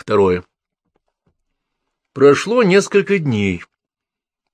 Второе. Прошло несколько дней.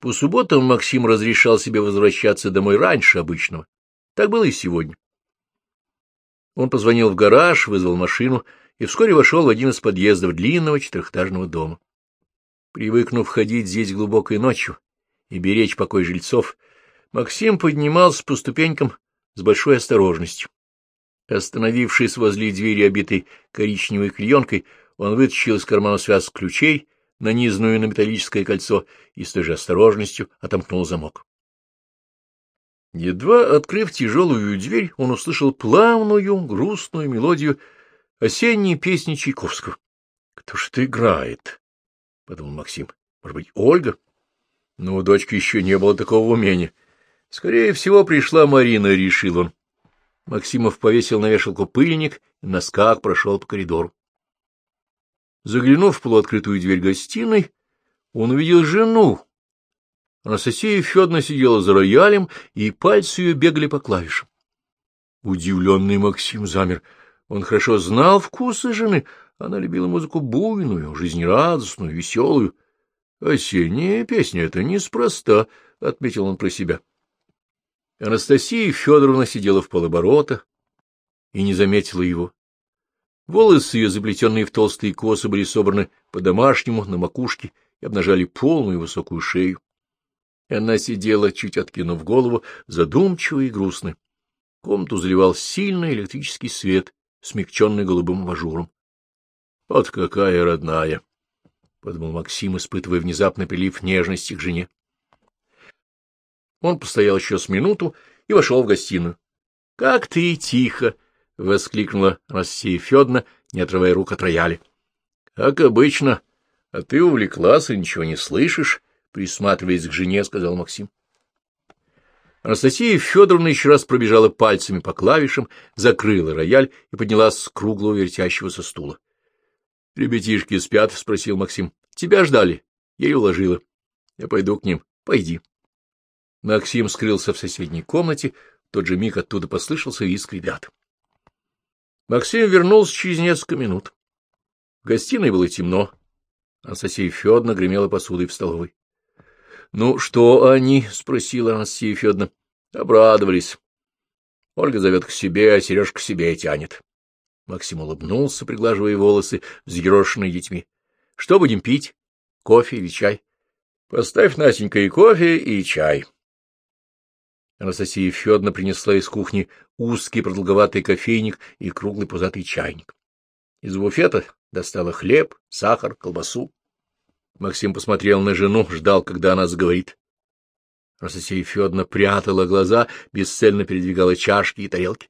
По субботам Максим разрешал себе возвращаться домой раньше обычного. Так было и сегодня. Он позвонил в гараж, вызвал машину и вскоре вошел в один из подъездов длинного четырехэтажного дома. Привыкнув ходить здесь глубокой ночью и беречь покой жильцов, Максим поднимался по ступенькам с большой осторожностью. Остановившись возле двери, обитой коричневой клеенкой, он вытащил из кармана связку ключей, нанизанную на металлическое кольцо, и с той же осторожностью отомкнул замок. Едва открыв тяжелую дверь, он услышал плавную, грустную мелодию осенней песни Чайковского. — Кто ж это играет? — подумал Максим. — Может быть, Ольга? Но у дочки еще не было такого умения. Скорее всего, пришла Марина, — решил он. Максимов повесил на вешалку пыльник и на скак прошел по коридору. Заглянув в полуоткрытую дверь гостиной, он увидел жену. Анастасия Федоровна сидела за роялем, и пальцы ее бегали по клавишам. Удивленный Максим замер. Он хорошо знал вкусы жены. Она любила музыку буйную, жизнерадостную, веселую. «Осенняя песня — это неспроста», — отметил он про себя. Анастасия Федоровна сидела в полоборота и не заметила его. Волосы ее, заплетенные в толстые косы, были собраны по-домашнему на макушке и обнажали полную высокую шею. И она сидела, чуть откинув голову, задумчивая и грустная. Комнату заливал сильный электрический свет, смягченный голубым ажуром. — Вот какая родная! — подумал Максим, испытывая внезапный прилив нежности к жене. Он постоял еще с минуту и вошел в гостиную. — Как ты тихо! — воскликнула Россия Федоровна, не отрывая рук от рояля. — Как обычно. А ты увлеклась и ничего не слышишь, — присматриваясь к жене, — сказал Максим. Анастасия Федоровна еще раз пробежала пальцами по клавишам, закрыла рояль и поднялась с круглого вертящегося стула. — Ребятишки спят? — спросил Максим. — Тебя ждали. Ее уложила. Я пойду к ним. Пойди. Максим скрылся в соседней комнате, в тот же миг оттуда послышался визг ребят. Максим вернулся через несколько минут. В гостиной было темно. Анастасия Федоровна гремела посудой в столовой. — Ну, что они? — спросила Анастасия Федоровна. — Обрадовались. Ольга зовет к себе, а Сережка к себе тянет. Максим улыбнулся, приглаживая волосы, взъерошенные детьми. — Что будем пить? Кофе или чай? — Поставь, Настенька, и кофе, и чай. Анастасия Федоровна принесла из кухни узкий продолговатый кофейник и круглый пузатый чайник. Из буфета достала хлеб, сахар, колбасу. Максим посмотрел на жену, ждал, когда она заговорит. Анастасия Федоровна прятала глаза, бесцельно передвигала чашки и тарелки.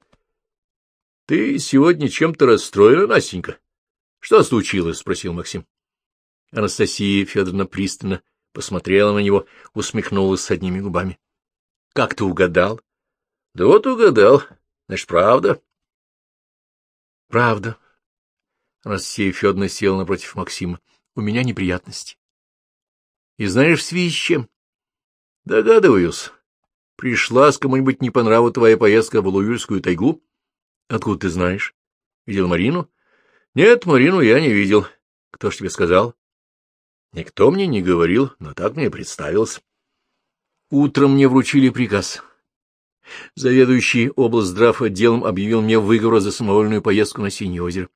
— Ты сегодня чем-то расстроена, Настенька? — Что случилось? — спросил Максим. Анастасия Федоровна пристально посмотрела на него, усмехнулась с одними губами. — Как ты угадал? — Да вот угадал. Значит, правда? — Правда. Анастасия Федоровна села напротив Максима. — У меня неприятности. — И знаешь, в связи с чем? — Догадываюсь. Пришла с кому-нибудь не по нраву твоя поездка в Алуюрскую тайгу? — Откуда ты знаешь? Видел Марину? — Нет, Марину я не видел. Кто ж тебе сказал? — Никто мне не говорил, но так мне представился. Утром мне вручили приказ. Заведующий облздрав отделом объявил мне выговор за самовольную поездку на Синее озеро.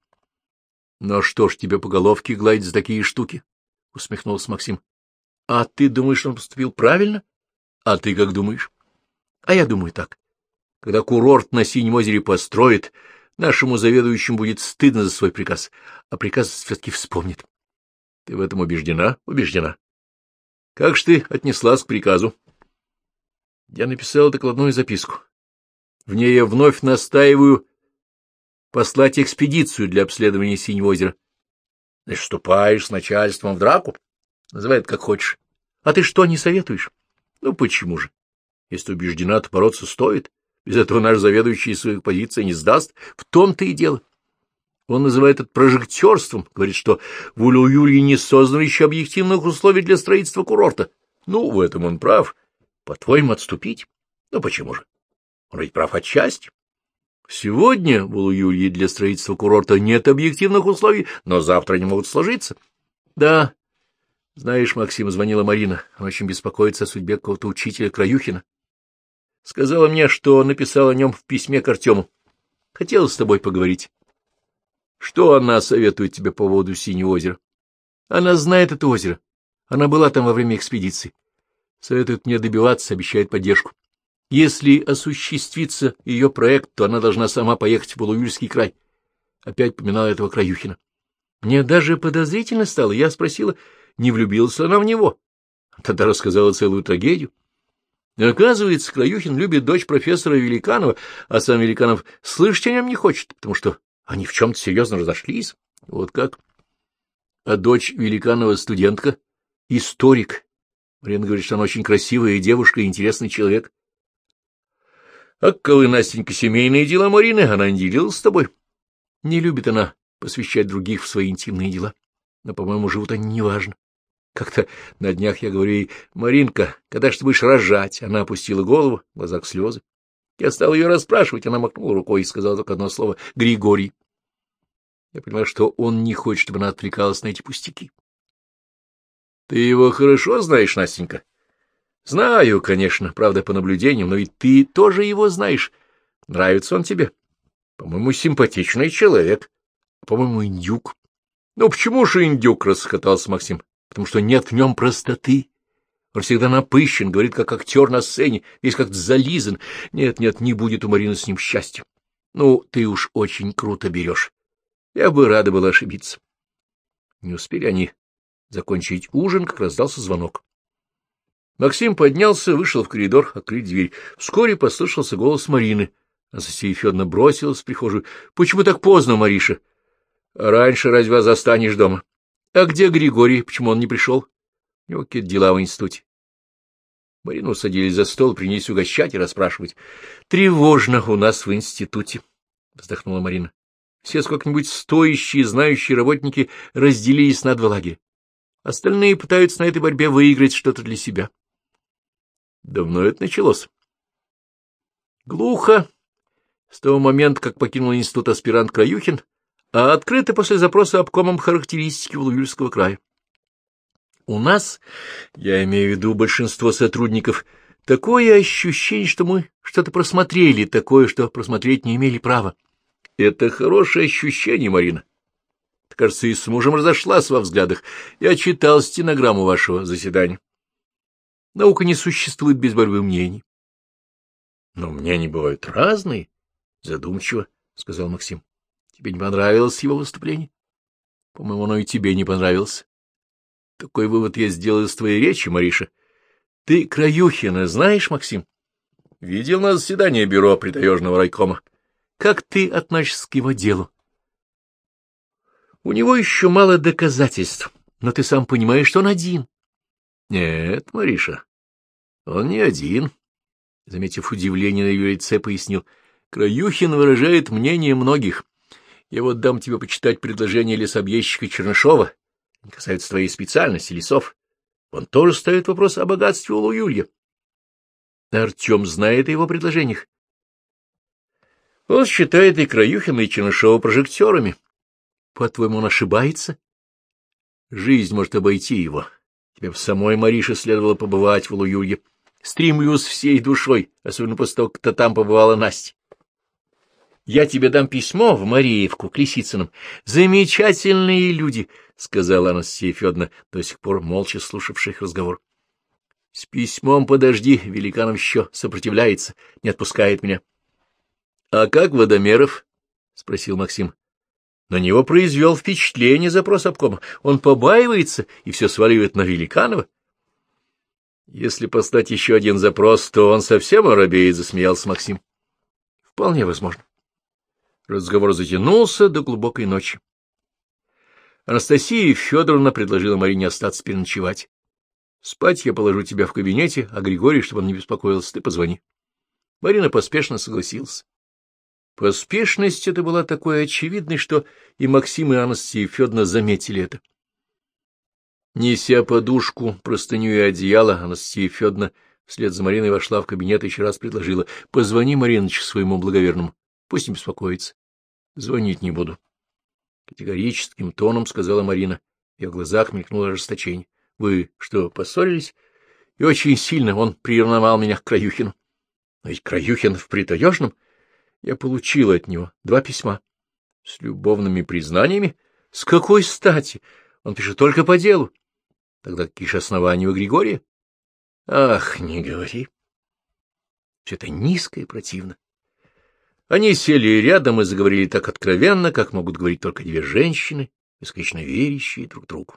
— Но что ж тебе по головке гладить за такие штуки? — усмехнулся Максим. — А ты думаешь, он поступил правильно? — А ты как думаешь? — А я думаю так. Когда курорт на Синем озере построит, нашему заведующему будет стыдно за свой приказ, а приказ все-таки вспомнит. — Ты в этом убеждена? — Убеждена. — Как ж ты отнеслась к приказу? — я написал докладную записку. В ней я вновь настаиваю послать экспедицию для обследования Синего озера. Значит, вступаешь с начальством в драку? Называй как хочешь. А ты что, не советуешь? Ну, почему же? Если убеждена, то бороться стоит. Без этого наш заведующий своих позиций не сдаст. В том-то и дело. Он называет это прожектерством, говорит, что в Улю-Юлье не создано еще объективных условий для строительства курорта. Ну, в этом он прав. По-твоему, отступить? Ну, почему же? Он ведь прав отчасти. Сегодня в Улуюлье для строительства курорта нет объективных условий, но завтра они могут сложиться. Да, знаешь, Максим, звонила Марина. Она очень беспокоится о судьбе какого-то учителя Краюхина. Сказала мне, что написал о нем в письме к Артему. Хотела с тобой поговорить. Что она советует тебе по поводу Синего озера? Она знает это озеро. Она была там во время экспедиции. Советует мне добиваться, обещает поддержку. Если осуществится ее проект, то она должна сама поехать в Полуюльский край. Опять поминала этого Краюхина. Мне даже подозрительно стало. Я спросила, не влюбилась ли она в него. Тогда рассказала целую трагедию. И оказывается, Краюхин любит дочь профессора Великанова, а сам Великанов слышать о нем не хочет, потому что они в чем-то серьезно разошлись. Вот как. А дочь Великанова студентка, историк. Марина говорит, что она очень красивая девушка и интересный человек. А каковы, Настенька, семейные дела Марины? Она не делилась с тобой. Не любит она посвящать других в свои интимные дела. Но, по-моему, живут они неважно. Как-то на днях я говорю ей, Маринка, когда ж ты будешь рожать? Она опустила голову, в глазах слезы. Я стал ее расспрашивать, она махнула рукой и сказала только одно слово — Григорий. Я понимаю, что он не хочет, чтобы она отвлекалась на эти пустяки. — Ты его хорошо знаешь, Настенька? — Знаю, конечно, правда, по наблюдениям, но ведь ты тоже его знаешь. Нравится он тебе? По-моему, симпатичный человек. По-моему, индюк. — Ну, почему же индюк? — расхотался Максим. — Потому что нет в нем простоты. Он всегда напыщен, говорит, как актер на сцене, весь как-то зализан. Нет, нет, не будет у Марины с ним счастья. Ну, ты уж очень круто берешь. Я бы рада была ошибиться. Не успели они закончить ужин, как раздался звонок. Максим поднялся, вышел в коридор, открыть дверь. Вскоре послышался голос Марины. Анастасия Федоровна бросилась в прихожую. — Почему так поздно, Мариша? — Раньше разве застанешь дома? — А где Григорий? Почему он не пришел? — У него какие-то дела в институте. Марину садились за стол, принялись угощать и расспрашивать. — Тревожно у нас в институте, — вздохнула Марина. Все сколько-нибудь стоящие, знающие работники разделились на два лагеря. Остальные пытаются на этой борьбе выиграть что-то для себя. Давно это началось? Глухо. С того момента, как покинул институт аспирант Краюхин, а открыто после запроса обкомом характеристики Владимирского края. У нас, я имею в виду большинство сотрудников, такое ощущение, что мы что-то просмотрели, такое, что просмотреть не имели права. Это хорошее ощущение, Марина. Ты, кажется, и с мужем разошлась во взглядах. Я читал стенограмму вашего заседания. Наука не существует без борьбы мнений. — Но мнения бывают разные, — задумчиво сказал Максим. — Тебе не понравилось его выступление? — По-моему, оно и тебе не понравилось. Такой вывод я сделал из твоей речи, Мариша. Ты Краюхина знаешь, Максим? Видел на заседании бюро притаежного райкома. Как ты относишься к его делу? У него еще мало доказательств, но ты сам понимаешь, что он один. Нет, Мариша, он не один. Заметив удивление на ее лице, пояснил. Краюхин выражает мнение многих. Я вот дам тебе почитать предложение лесобъездчика Чернышова. Касается твоей специальности, лесов. Он тоже ставит вопрос о богатстве у Юлья. Артем знает о его предложениях. Он считает и Краюхина, и Чернышова прожектерами. По-твоему, он ошибается? Жизнь может обойти его. Тебе в самой Марише следовало побывать в Луюге. Стремлюсь всей душой, особенно после того, как там побывала Настя. Я тебе дам письмо в Мариевку к Лисицыным. Замечательные люди, — сказала Анастасия Федоровна, до сих пор молча слушавшая их разговор. — С письмом подожди, Великанов еще сопротивляется, не отпускает меня. — А как Водомеров? — спросил Максим. На него произвел впечатление запрос обкома. Он побаивается и все сваливает на Великанова. Если послать еще один запрос, то он совсем оробеет, — засмеялся Максим. — Вполне возможно. Разговор затянулся до глубокой ночи. Анастасия Федоровна предложила Марине остаться переночевать. Спать я положу тебя в кабинете, а Григорий, чтобы он не беспокоился, ты позвони. Марина поспешно согласилась. Поспешность эта была такой очевидной, что и Максим, и Анастасия Федоровна заметили это. Неся подушку, простыню и одеяло, Анастасия Федоровна вслед за Мариной вошла в кабинет и еще раз предложила. — Позвони, Мариночке, своему благоверному. Пусть не беспокоится. Звонить не буду. Категорическим тоном сказала Марина. В ее глазах мелькнуло ожесточение. — Вы что, поссорились? И очень сильно он приревновал меня к Краюхину. Но ведь Краюхин в притаежном. Я получила от него два письма. С любовными признаниями? С какой стати? Он пишет только по делу. Тогда какие же основания у Григория? Ах, не говори. Все это низко и противно. Они сели рядом и заговорили так откровенно, как могут говорить только две женщины, бесконечно верящие друг другу.